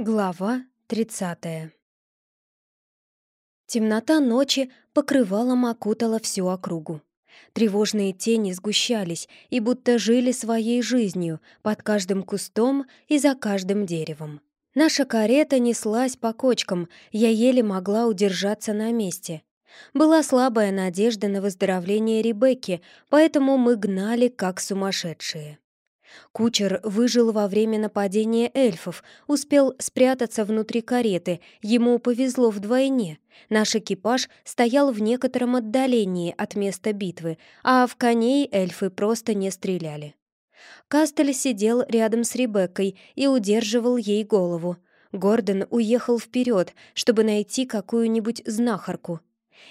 Глава 30 Темнота ночи покрывалом окутала всю округу. Тревожные тени сгущались и будто жили своей жизнью под каждым кустом и за каждым деревом. Наша карета неслась по кочкам, я еле могла удержаться на месте. Была слабая надежда на выздоровление Ребекки, поэтому мы гнали как сумасшедшие. Кучер выжил во время нападения эльфов, успел спрятаться внутри кареты, ему повезло вдвойне. Наш экипаж стоял в некотором отдалении от места битвы, а в коней эльфы просто не стреляли. Кастель сидел рядом с Ребеккой и удерживал ей голову. Гордон уехал вперед, чтобы найти какую-нибудь знахарку.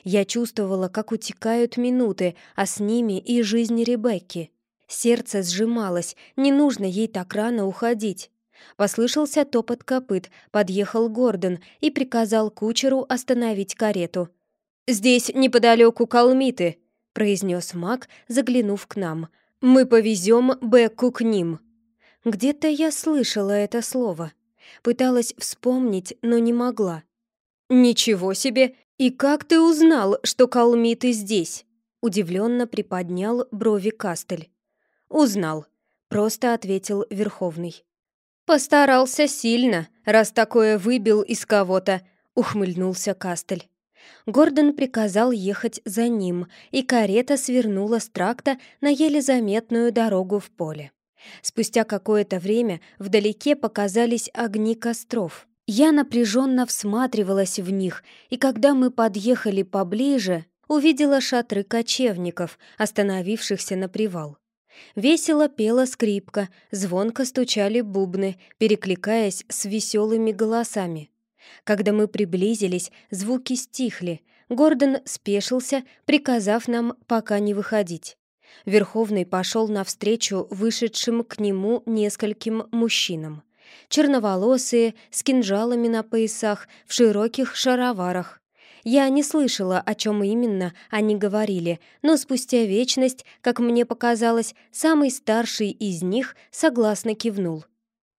Я чувствовала, как утекают минуты, а с ними и жизнь Ребекки. Сердце сжималось, не нужно ей так рано уходить. Послышался топот копыт, подъехал Гордон и приказал кучеру остановить карету. «Здесь неподалеку калмиты», — произнес маг, заглянув к нам. «Мы повезем Бекку к ним». Где-то я слышала это слово. Пыталась вспомнить, но не могла. «Ничего себе! И как ты узнал, что калмиты здесь?» Удивленно приподнял брови Кастель. «Узнал», — просто ответил Верховный. «Постарался сильно, раз такое выбил из кого-то», — ухмыльнулся Кастель. Гордон приказал ехать за ним, и карета свернула с тракта на еле заметную дорогу в поле. Спустя какое-то время вдалеке показались огни костров. Я напряженно всматривалась в них, и когда мы подъехали поближе, увидела шатры кочевников, остановившихся на привал. Весело пела скрипка, звонко стучали бубны, перекликаясь с веселыми голосами. Когда мы приблизились, звуки стихли. Гордон спешился, приказав нам пока не выходить. Верховный пошел навстречу вышедшим к нему нескольким мужчинам. Черноволосые, с кинжалами на поясах, в широких шароварах. Я не слышала, о чем именно они говорили, но спустя вечность, как мне показалось, самый старший из них согласно кивнул.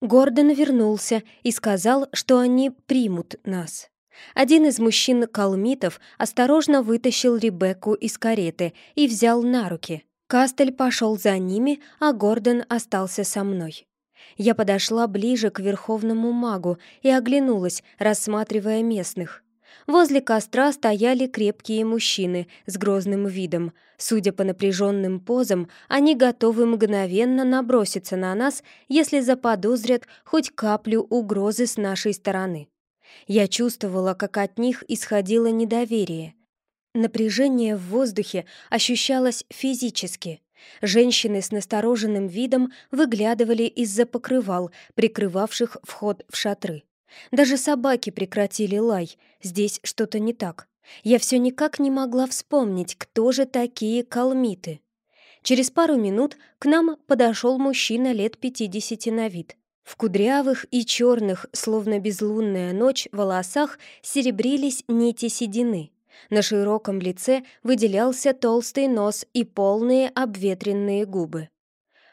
Гордон вернулся и сказал, что они примут нас. Один из мужчин-калмитов осторожно вытащил Ребекку из кареты и взял на руки. Кастель пошел за ними, а Гордон остался со мной. Я подошла ближе к верховному магу и оглянулась, рассматривая местных. Возле костра стояли крепкие мужчины с грозным видом. Судя по напряженным позам, они готовы мгновенно наброситься на нас, если заподозрят хоть каплю угрозы с нашей стороны. Я чувствовала, как от них исходило недоверие. Напряжение в воздухе ощущалось физически. Женщины с настороженным видом выглядывали из-за покрывал, прикрывавших вход в шатры. Даже собаки прекратили лай. Здесь что-то не так. Я все никак не могла вспомнить, кто же такие калмиты. Через пару минут к нам подошел мужчина лет пятидесяти на вид. В кудрявых и черных, словно безлунная ночь, волосах серебрились нити седины. На широком лице выделялся толстый нос и полные обветренные губы.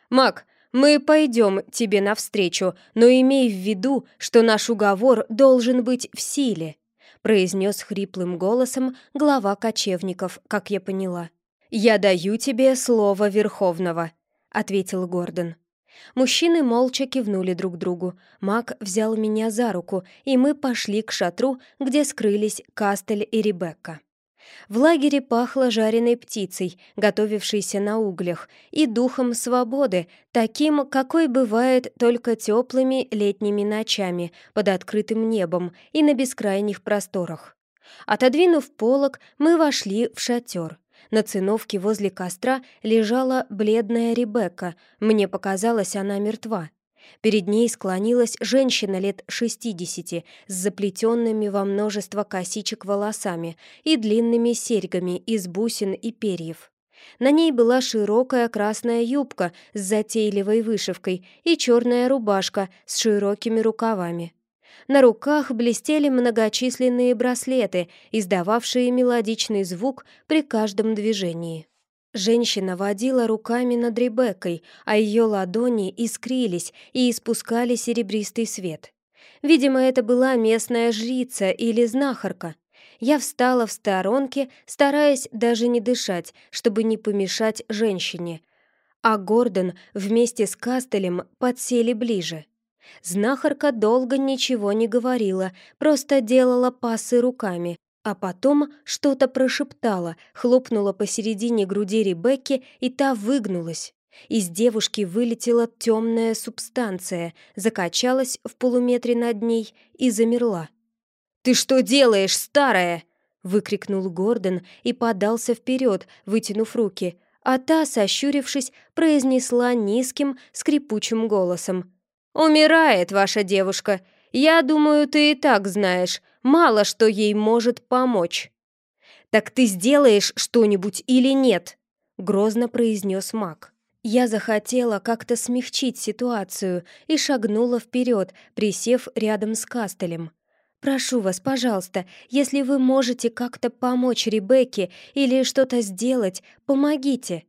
«Мак, мы пойдем тебе навстречу, но имей в виду, что наш уговор должен быть в силе», произнес хриплым голосом глава кочевников, как я поняла. «Я даю тебе слово Верховного», — ответил Гордон. Мужчины молча кивнули друг другу. Мак взял меня за руку, и мы пошли к шатру, где скрылись Кастель и Ребекка. В лагере пахло жареной птицей, готовившейся на углях, и духом свободы, таким, какой бывает только теплыми летними ночами под открытым небом и на бескрайних просторах. Отодвинув полог, мы вошли в шатер. На циновке возле костра лежала бледная Ребекка. Мне показалось, она мертва. Перед ней склонилась женщина лет шестидесяти с заплетенными во множество косичек волосами и длинными серьгами из бусин и перьев. На ней была широкая красная юбка с затейливой вышивкой и черная рубашка с широкими рукавами. На руках блестели многочисленные браслеты, издававшие мелодичный звук при каждом движении. Женщина водила руками над Ребеккой, а ее ладони искрились и испускали серебристый свет. Видимо, это была местная жрица или знахарка. Я встала в сторонке, стараясь даже не дышать, чтобы не помешать женщине. А Гордон вместе с Кастелем подсели ближе. Знахарка долго ничего не говорила, просто делала пасы руками, а потом что-то прошептала, хлопнула посередине груди Ребекки, и та выгнулась. Из девушки вылетела темная субстанция, закачалась в полуметре над ней и замерла. «Ты что делаешь, старая?» — выкрикнул Гордон и подался вперед, вытянув руки, а та, сощурившись, произнесла низким, скрипучим голосом. «Умирает ваша девушка. Я думаю, ты и так знаешь. Мало что ей может помочь». «Так ты сделаешь что-нибудь или нет?» — грозно произнес маг. Я захотела как-то смягчить ситуацию и шагнула вперед, присев рядом с Кастелем. «Прошу вас, пожалуйста, если вы можете как-то помочь Ребекке или что-то сделать, помогите».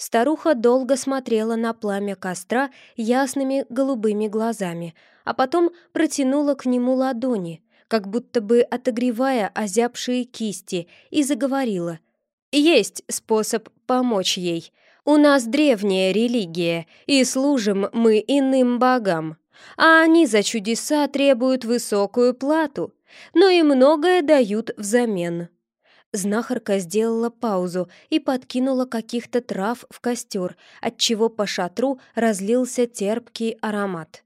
Старуха долго смотрела на пламя костра ясными голубыми глазами, а потом протянула к нему ладони, как будто бы отогревая озябшие кисти, и заговорила. «Есть способ помочь ей. У нас древняя религия, и служим мы иным богам. А они за чудеса требуют высокую плату, но и многое дают взамен». Знахарка сделала паузу и подкинула каких-то трав в костер, отчего по шатру разлился терпкий аромат.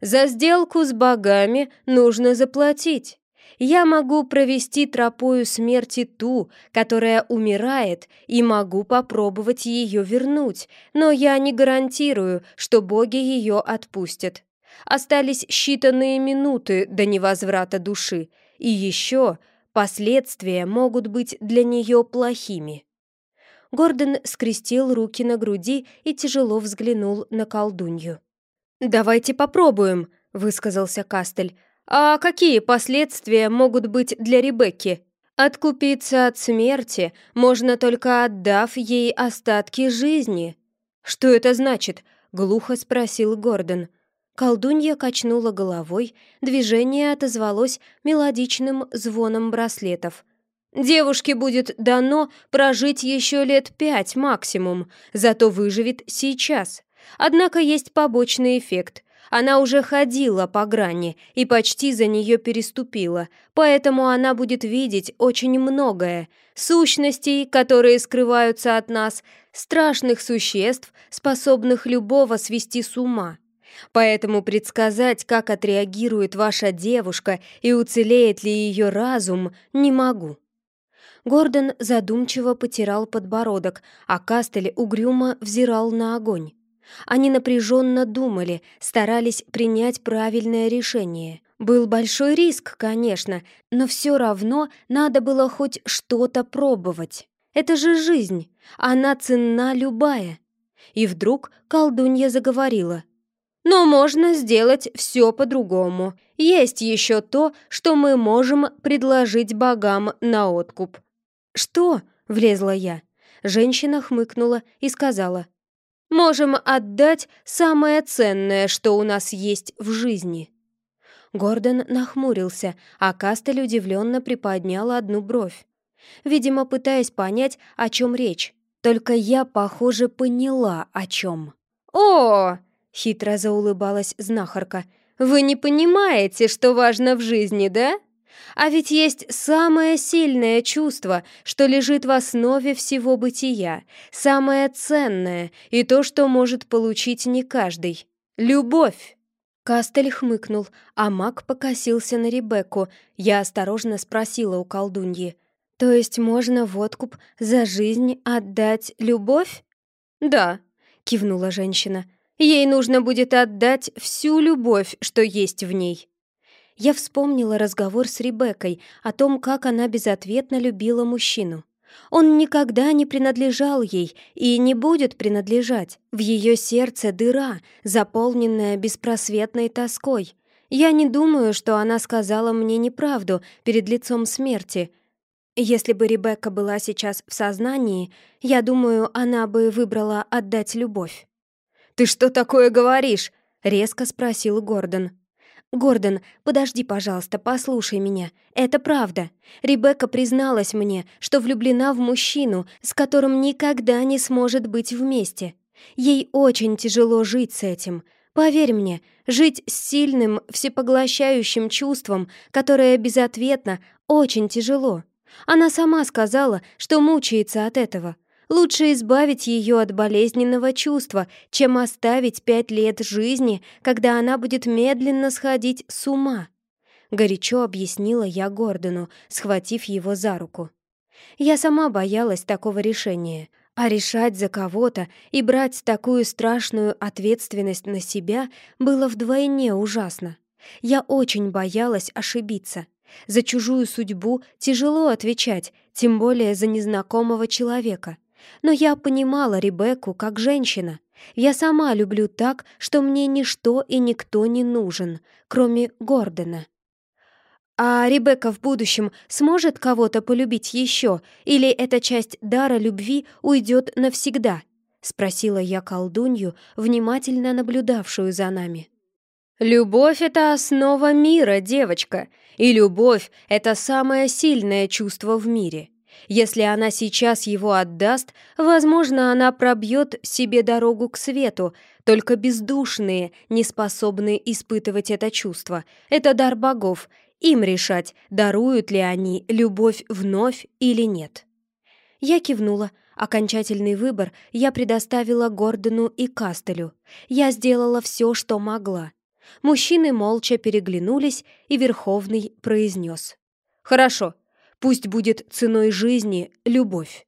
«За сделку с богами нужно заплатить я могу провести тропою смерти ту, которая умирает, и могу попробовать ее вернуть, но я не гарантирую, что боги ее отпустят. Остались считанные минуты до невозврата души, и еще последствия могут быть для нее плохими. Гордон скрестил руки на груди и тяжело взглянул на колдунью. «Давайте попробуем», — высказался Кастель. А какие последствия могут быть для Ребекки? Откупиться от смерти можно только отдав ей остатки жизни. Что это значит? глухо спросил Гордон. Колдунья качнула головой, движение отозвалось мелодичным звоном браслетов. Девушке будет дано прожить еще лет пять максимум, зато выживет сейчас. Однако есть побочный эффект. Она уже ходила по грани и почти за нее переступила, поэтому она будет видеть очень многое. Сущностей, которые скрываются от нас, страшных существ, способных любого свести с ума. Поэтому предсказать, как отреагирует ваша девушка и уцелеет ли ее разум, не могу. Гордон задумчиво потирал подбородок, а Кастель угрюмо взирал на огонь. Они напряженно думали, старались принять правильное решение. Был большой риск, конечно, но все равно надо было хоть что-то пробовать. Это же жизнь, она ценна любая. И вдруг колдунья заговорила. «Но можно сделать все по-другому. Есть еще то, что мы можем предложить богам на откуп». «Что?» — влезла я. Женщина хмыкнула и сказала — Можем отдать самое ценное, что у нас есть в жизни». Гордон нахмурился, а Кастель удивленно приподнял одну бровь. Видимо, пытаясь понять, о чем речь. Только я, похоже, поняла, о чем. «О!» — хитро заулыбалась знахарка. «Вы не понимаете, что важно в жизни, да?» А ведь есть самое сильное чувство, что лежит в основе всего бытия, самое ценное и то, что может получить не каждый — любовь. Кастель хмыкнул, а маг покосился на Ребекку. Я осторожно спросила у колдуньи. «То есть можно в откуп за жизнь отдать любовь?» «Да», — кивнула женщина. «Ей нужно будет отдать всю любовь, что есть в ней». Я вспомнила разговор с Ребеккой о том, как она безответно любила мужчину. Он никогда не принадлежал ей и не будет принадлежать. В ее сердце дыра, заполненная беспросветной тоской. Я не думаю, что она сказала мне неправду перед лицом смерти. Если бы Ребекка была сейчас в сознании, я думаю, она бы выбрала отдать любовь. «Ты что такое говоришь?» — резко спросил Гордон. «Гордон, подожди, пожалуйста, послушай меня. Это правда. Ребекка призналась мне, что влюблена в мужчину, с которым никогда не сможет быть вместе. Ей очень тяжело жить с этим. Поверь мне, жить с сильным, всепоглощающим чувством, которое безответно, очень тяжело. Она сама сказала, что мучается от этого. Лучше избавить ее от болезненного чувства, чем оставить пять лет жизни, когда она будет медленно сходить с ума. Горячо объяснила я Гордону, схватив его за руку. Я сама боялась такого решения, а решать за кого-то и брать такую страшную ответственность на себя было вдвойне ужасно. Я очень боялась ошибиться. За чужую судьбу тяжело отвечать, тем более за незнакомого человека. Но я понимала Ребекку как женщина. Я сама люблю так, что мне ничто и никто не нужен, кроме Гордона. А Ребекка в будущем сможет кого-то полюбить еще, или эта часть дара любви уйдет навсегда? Спросила я колдунью, внимательно наблюдавшую за нами. «Любовь — это основа мира, девочка, и любовь — это самое сильное чувство в мире. Если она сейчас его отдаст, возможно, она пробьет себе дорогу к свету, только бездушные не способны испытывать это чувство. Это дар богов, им решать, даруют ли они любовь вновь или нет. Я кивнула. Окончательный выбор я предоставила Гордону и Кастелю. Я сделала все, что могла. Мужчины молча переглянулись, и Верховный произнес. «Хорошо, Пусть будет ценой жизни любовь.